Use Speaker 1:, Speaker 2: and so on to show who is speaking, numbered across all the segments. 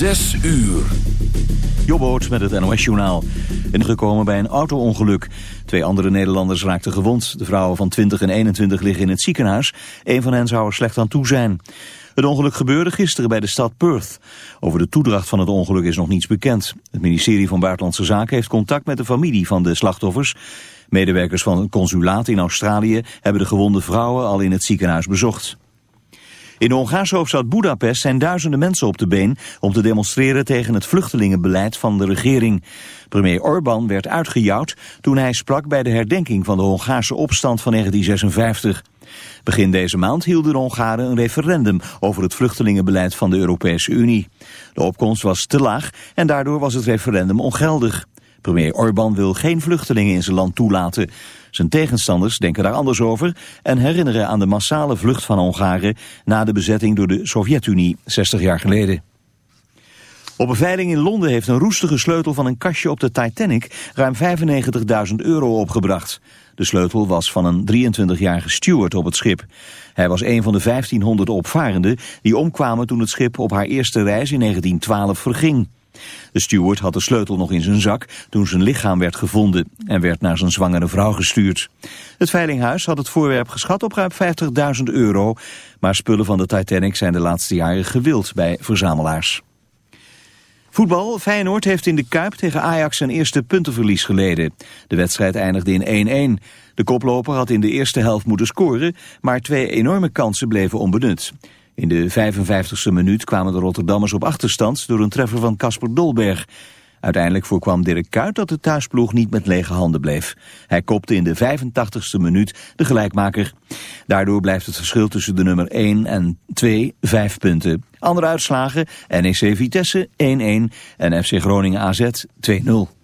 Speaker 1: Zes uur.
Speaker 2: Jobboot met het NOS-journaal. Ingekomen bij een auto-ongeluk. Twee andere Nederlanders raakten gewond. De vrouwen van 20 en 21 liggen in het ziekenhuis. Een van hen zou er slecht aan toe zijn. Het ongeluk gebeurde gisteren bij de stad Perth. Over de toedracht van het ongeluk is nog niets bekend. Het ministerie van Buitenlandse Zaken heeft contact met de familie van de slachtoffers. Medewerkers van het consulaat in Australië hebben de gewonde vrouwen al in het ziekenhuis bezocht. In de Hongaarse hoofdstad Budapest zijn duizenden mensen op de been om te demonstreren tegen het vluchtelingenbeleid van de regering. Premier Orbán werd uitgejouwd toen hij sprak bij de herdenking van de Hongaarse opstand van 1956. Begin deze maand hielden de Hongaren een referendum over het vluchtelingenbeleid van de Europese Unie. De opkomst was te laag en daardoor was het referendum ongeldig. Premier Orbán wil geen vluchtelingen in zijn land toelaten. Zijn tegenstanders denken daar anders over en herinneren aan de massale vlucht van Hongaren na de bezetting door de Sovjet-Unie 60 jaar geleden. Op een veiling in Londen heeft een roestige sleutel van een kastje op de Titanic ruim 95.000 euro opgebracht. De sleutel was van een 23-jarige steward op het schip. Hij was een van de 1500 opvarenden die omkwamen toen het schip op haar eerste reis in 1912 verging. De steward had de sleutel nog in zijn zak toen zijn lichaam werd gevonden en werd naar zijn zwangere vrouw gestuurd. Het veilinghuis had het voorwerp geschat op ruim 50.000 euro, maar spullen van de Titanic zijn de laatste jaren gewild bij verzamelaars. Voetbal. Feyenoord heeft in de Kuip tegen Ajax zijn eerste puntenverlies geleden. De wedstrijd eindigde in 1-1. De koploper had in de eerste helft moeten scoren, maar twee enorme kansen bleven onbenut. In de 55ste minuut kwamen de Rotterdammers op achterstand door een treffer van Casper Dolberg. Uiteindelijk voorkwam Dirk Kuyt dat de thuisploeg niet met lege handen bleef. Hij kopte in de 85ste minuut de gelijkmaker. Daardoor blijft het verschil tussen de nummer 1 en 2 5 punten. Andere uitslagen NEC Vitesse 1-1 en FC Groningen AZ 2-0.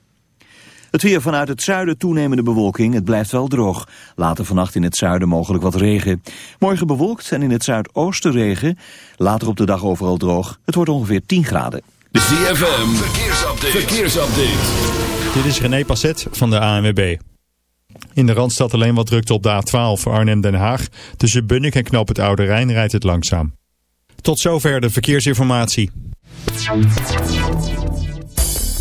Speaker 2: Het weer vanuit het zuiden toenemende bewolking. Het blijft wel droog. Later vannacht in het zuiden mogelijk wat regen. Morgen bewolkt en in het zuidoosten regen. Later op de dag overal droog. Het wordt ongeveer 10 graden.
Speaker 1: De ZFM, verkeersupdate. verkeersupdate.
Speaker 3: Dit is René Passet van de ANWB. In de Randstad alleen wat drukte op de A12 voor Arnhem-Den Haag. Tussen Bunnik en Knoop het Oude Rijn rijdt het langzaam. Tot zover de verkeersinformatie.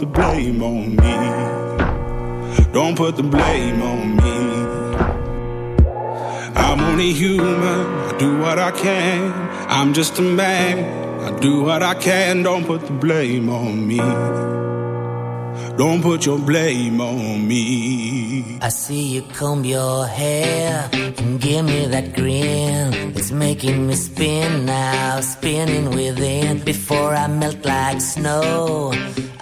Speaker 4: the blame on me. Don't put the blame on me. I'm only human. I do what I can. I'm just a man. I do what I can. Don't put the blame on me. Don't put your blame on me.
Speaker 5: I see you comb your hair and give me that grin. It's making me spin now, spinning within. Before I melt like snow,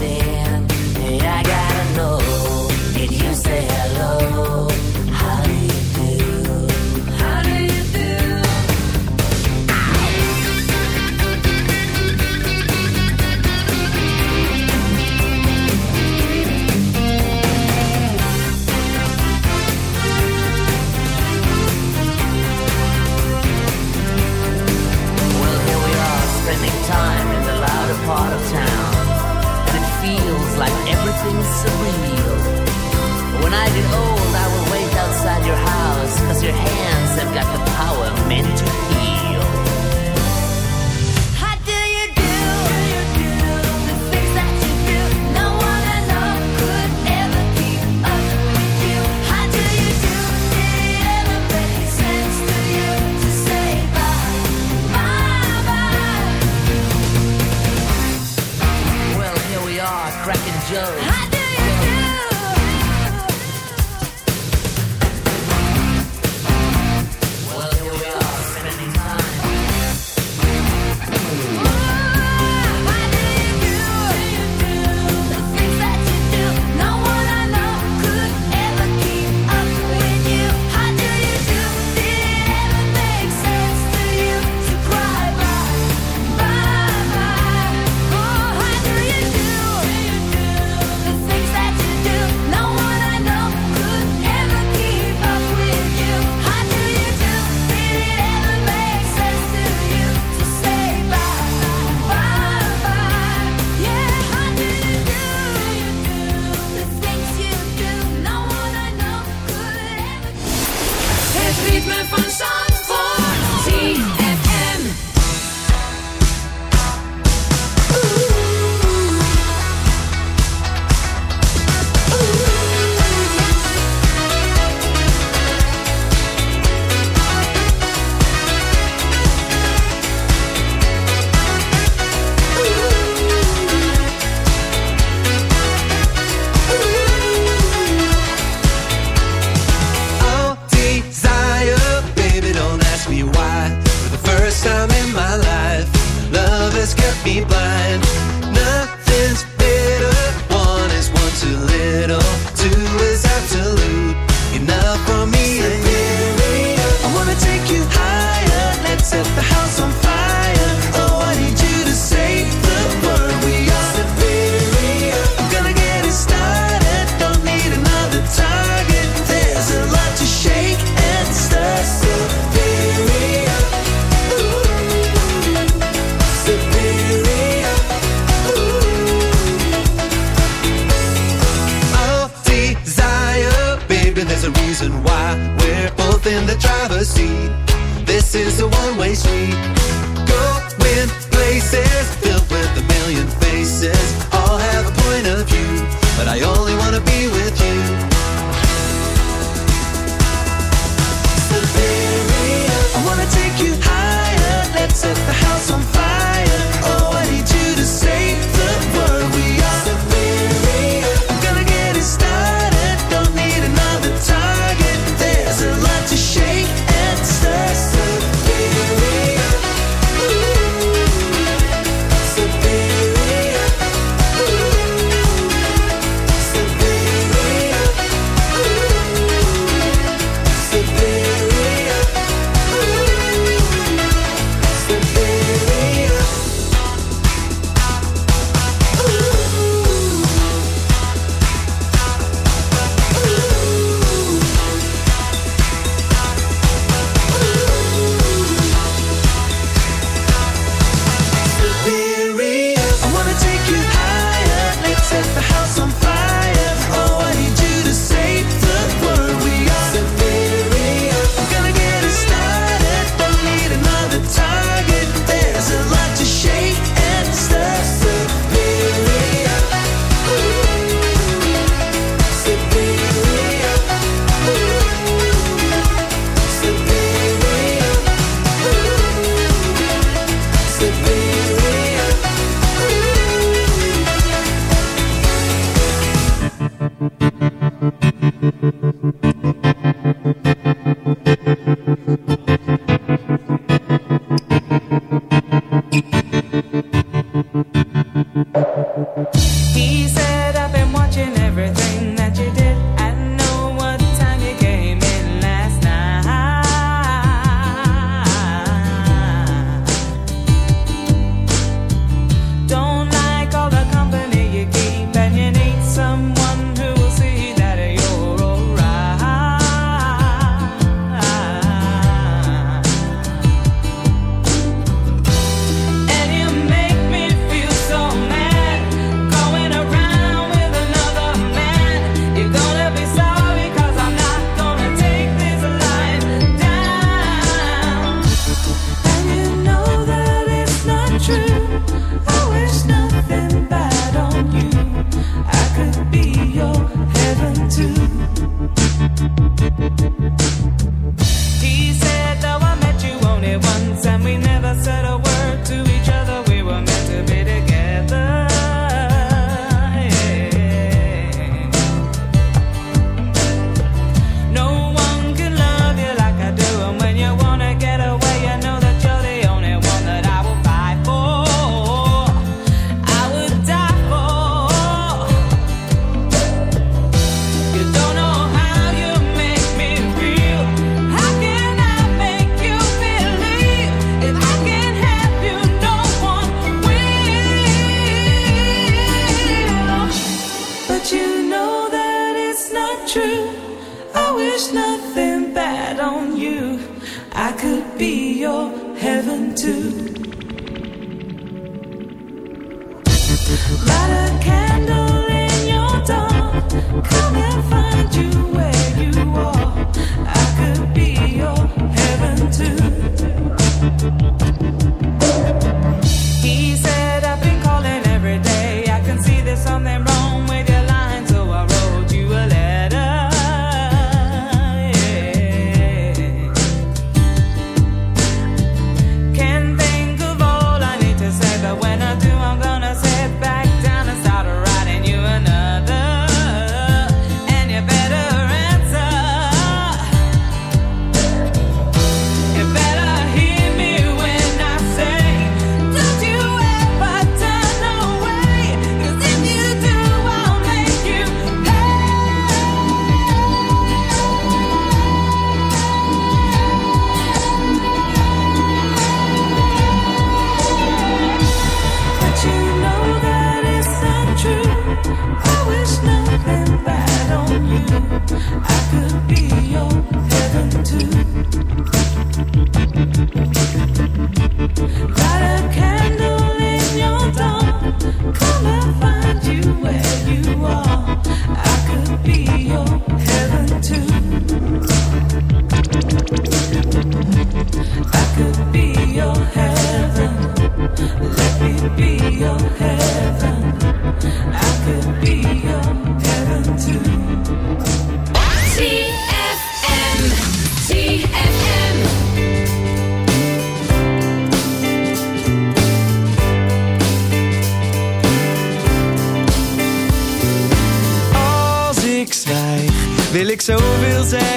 Speaker 6: see places filled with a million faces, all have a point of view, but I only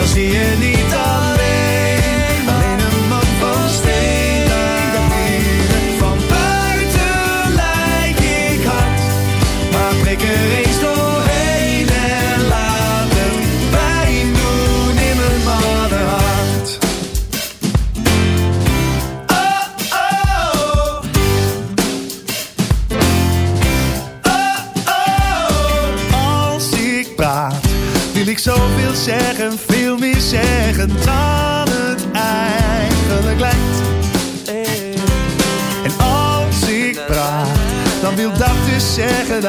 Speaker 7: dan zie je niet.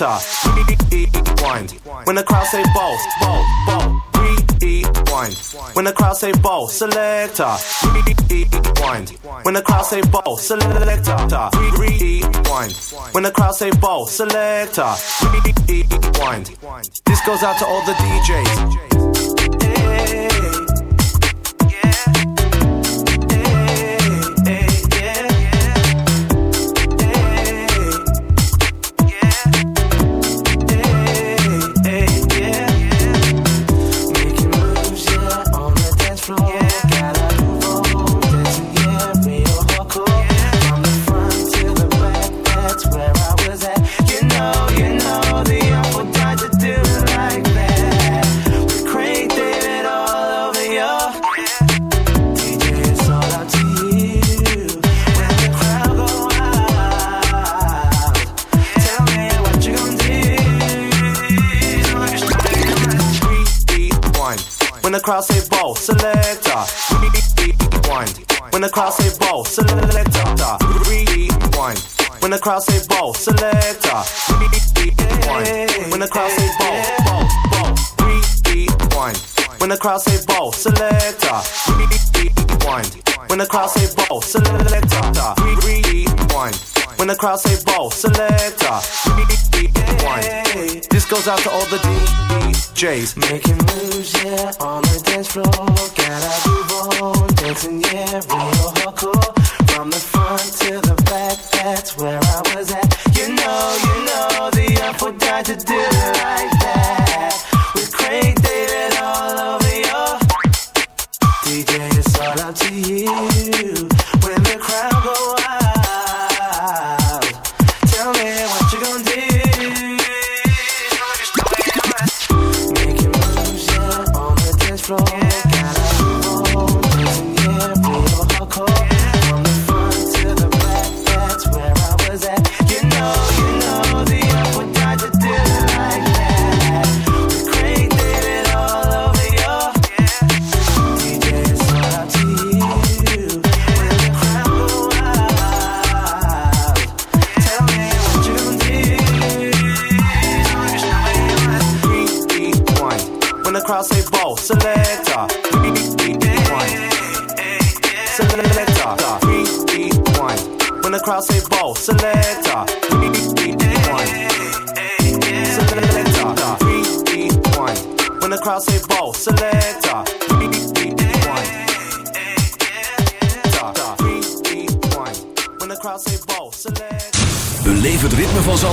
Speaker 8: better.
Speaker 9: Rewind. When the crowd say ball, bow. Rewind. When the crowd say bow, selector. Rewind. When the crowd say ball, selector. Rewind. When the crowd say ball, selector. Rewind. This goes out to all the DJs. Hey. Making moves.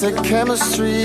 Speaker 10: The
Speaker 11: chemistry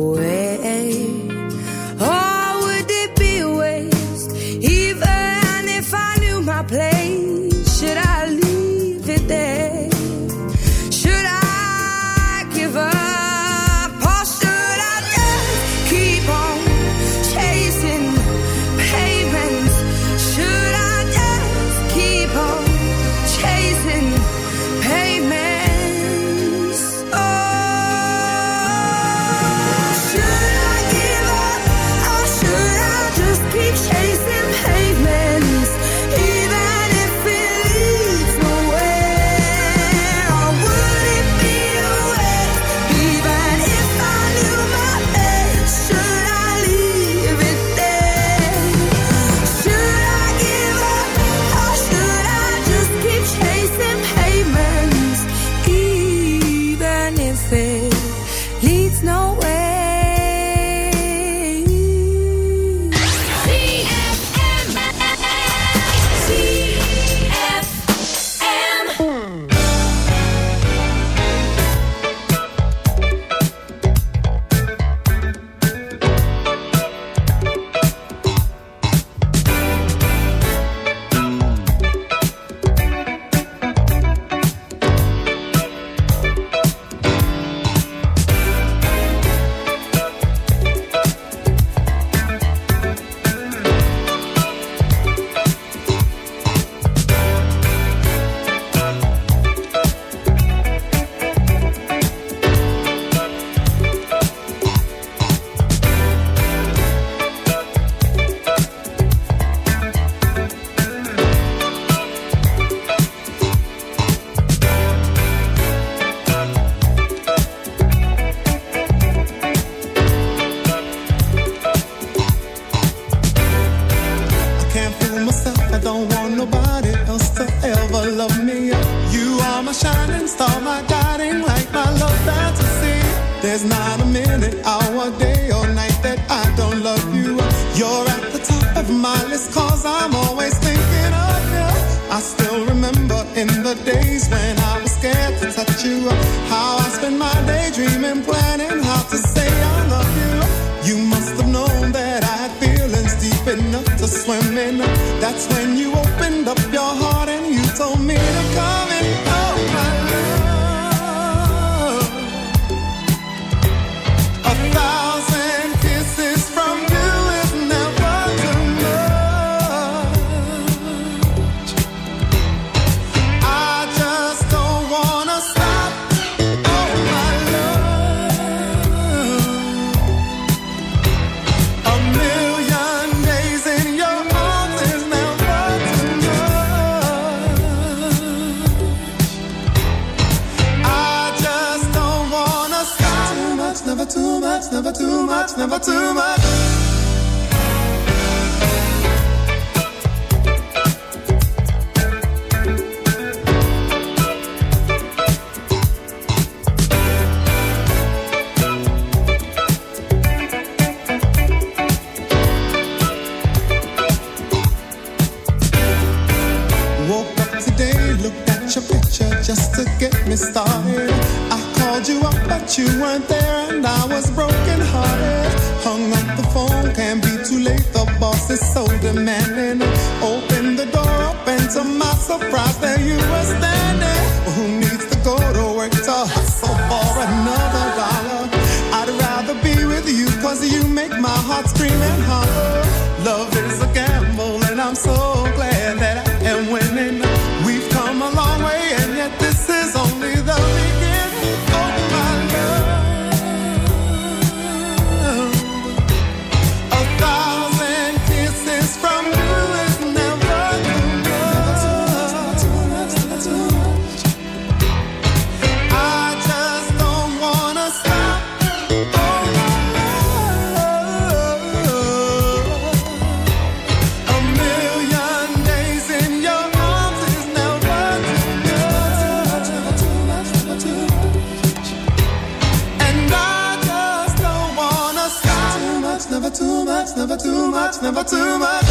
Speaker 12: Never too much.